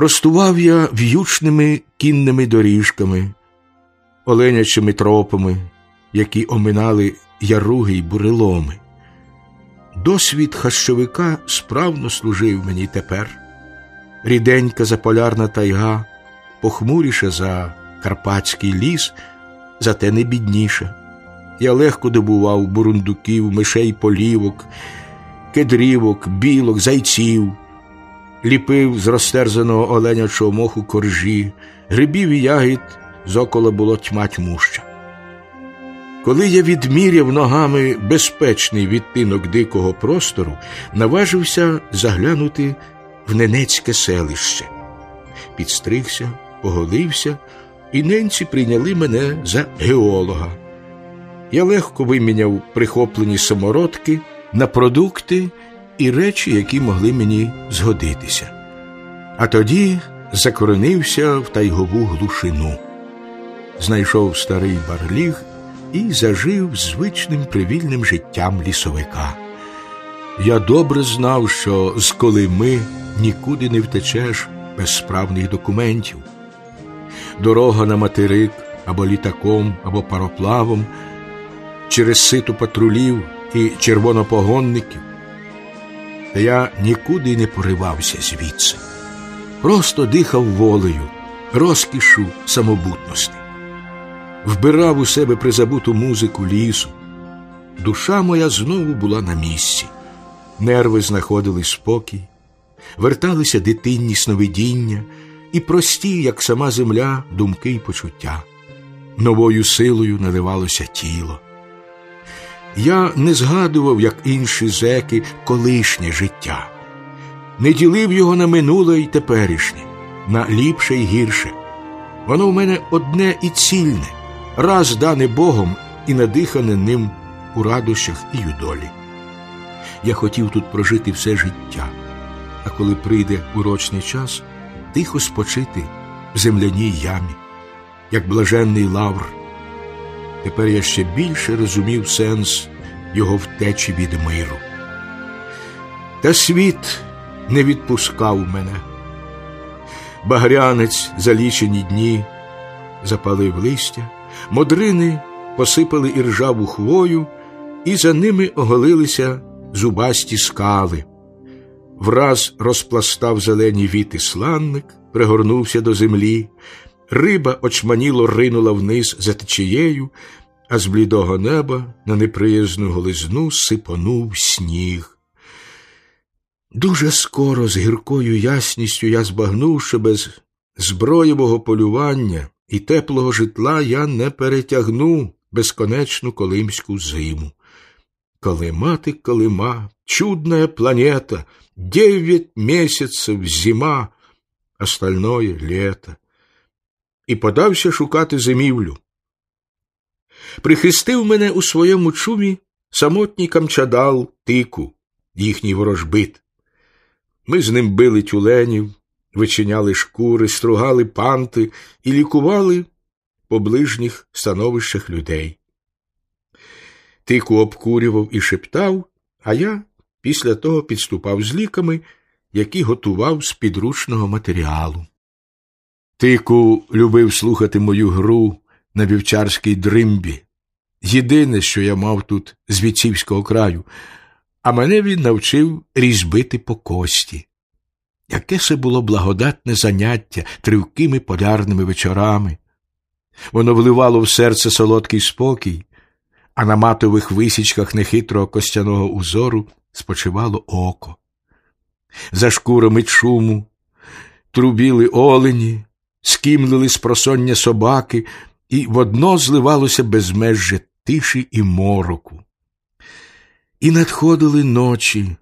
Простував я в'ючними кінними доріжками, оленячими тропами, які оминали яруги й буреломи. Досвід хащовика справно служив мені тепер. Ріденька заполярна тайга, похмуріша за карпатський ліс, зате не бідніша. Я легко добував бурундуків, мишей полівок, кедрівок, білок, зайців, ліпив з розтерзаного оленячого моху коржі, грибів і ягід зокола було тьма тьмуща. Коли я відміряв ногами безпечний відтинок дикого простору, наважився заглянути в ненецьке селище. Підстригся, поголився, і ненці прийняли мене за геолога. Я легко виміняв прихоплені самородки на продукти і речі, які могли мені згодитися. А тоді закоренився в тайгову глушину, знайшов старий барліг і зажив звичним привільним життям лісовика. Я добре знав, що з Колими нікуди не втечеш без справних документів. Дорога на материк або літаком, або пароплавом, через ситу патрулів і червонопогонників. Та я нікуди не поривався звідси, просто дихав волею, розкішу самобутності вбирав у себе призабуту музику лісу. Душа моя знову була на місці, нерви знаходили спокій, верталися дитинні сновидіння і прості, як сама земля, думки й почуття. Новою силою наливалося тіло. Я не згадував, як інші зеки, колишнє життя, не ділив його на минуле й теперішнє, на ліпше й гірше. Воно в мене одне і цільне раз дане Богом і надихане ним у радощах і у долі. Я хотів тут прожити все життя, а коли прийде урочний час, тихо спочити в земляній ямі, як блаженний лавр. Тепер я ще більше розумів сенс його втечі від миру. Та світ не відпускав мене. Багрянець за лічені дні запалив листя. Модрини посипали іржаву хвою, і за ними оголилися зубасті скали. Враз розпластав зелені віти сланник, пригорнувся до землі, риба очманіло ринула вниз за течією, а з блідого неба на неприязну голизну сипонув сніг. Дуже скоро з гіркою ясністю я збагнув, що без зброєвого полювання і теплого житла я не перетягну безконечну колимську зиму. Колыма ты, Колыма, чудная планета, девять месяцев зима, остальное лето. І подався шукати зимівлю. Прихистив мене у своєму чумі самотній камчадал тику, їхній ворожбит. Ми з ним били тюленів, вичиняли шкури, стругали панти і лікували по ближніх становищах людей. Тику обкурював і шептав, а я після того підступав з ліками, які готував з підручного матеріалу. Тику любив слухати мою гру на вівчарській дримбі. Єдине, що я мав тут з віцівського краю, а мене він навчив різьбити по кості. Яке це було благодатне заняття тривкими полярними вечорами. Воно вливало в серце солодкий спокій, а на матових висічках нехитрого костяного узору спочивало око. За шкурами чуму трубіли олені, скімлили спросоння собаки, і водно зливалося безмежжя тиші і мороку. І надходили ночі,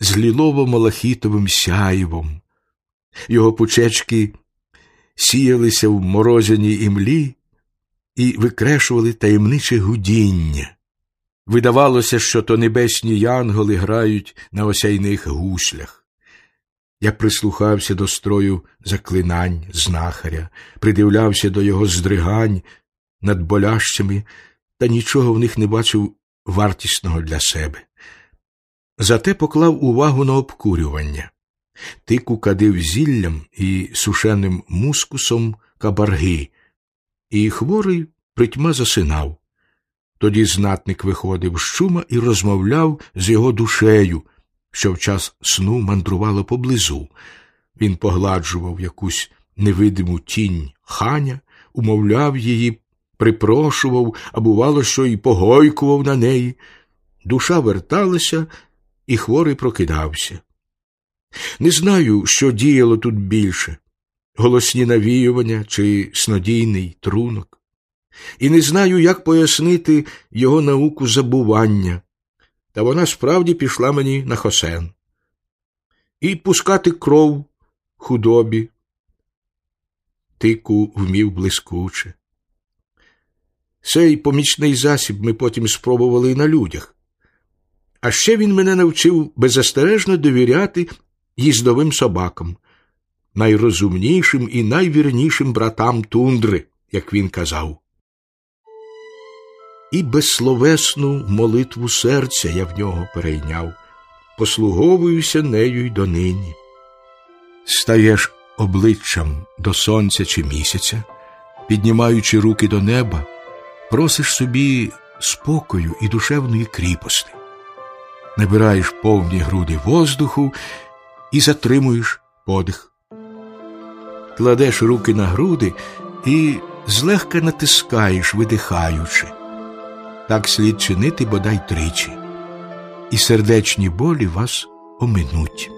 з лілово-малахітовим сяйвом. Його пучечки сіялися в морозяній імлі і викрешували таємниче гудіння. Видавалося, що то небесні янголи грають на осяйних гуслях. Я прислухався до строю заклинань знахаря, придивлявся до його здригань над болящими, та нічого в них не бачив вартісного для себе. Зате поклав увагу на обкурювання. Тику кадив зіллям і сушеним мускусом кабарги, і хворий притьма засинав. Тоді знатник виходив з чума і розмовляв з його душею, що в час сну мандрувала поблизу. Він погладжував якусь невидиму тінь ханя, умовляв її, припрошував, а бувало, що й погойкував на неї. Душа верталася, і хворий прокидався. Не знаю, що діяло тут більше голосні навіювання чи снодійний трунок. І не знаю, як пояснити його науку забування, та вона справді пішла мені на хосен. І пускати кров худобі. Тику вмів блискуче. Цей помічний засіб ми потім спробували і на людях. А ще він мене навчив беззастережно довіряти їздовим собакам, найрозумнішим і найвірнішим братам тундри, як він казав. І безсловесну молитву серця я в нього перейняв, послуговуюся нею й донині. Стаєш обличчям до сонця чи місяця, піднімаючи руки до неба, просиш собі спокою і душевної кріпости, набираєш повні груди воздуху і затримуєш подих. Кладеш руки на груди і злегка натискаєш, видихаючи. Так слід чинити бодай тричі, і сердечні болі вас оминуть.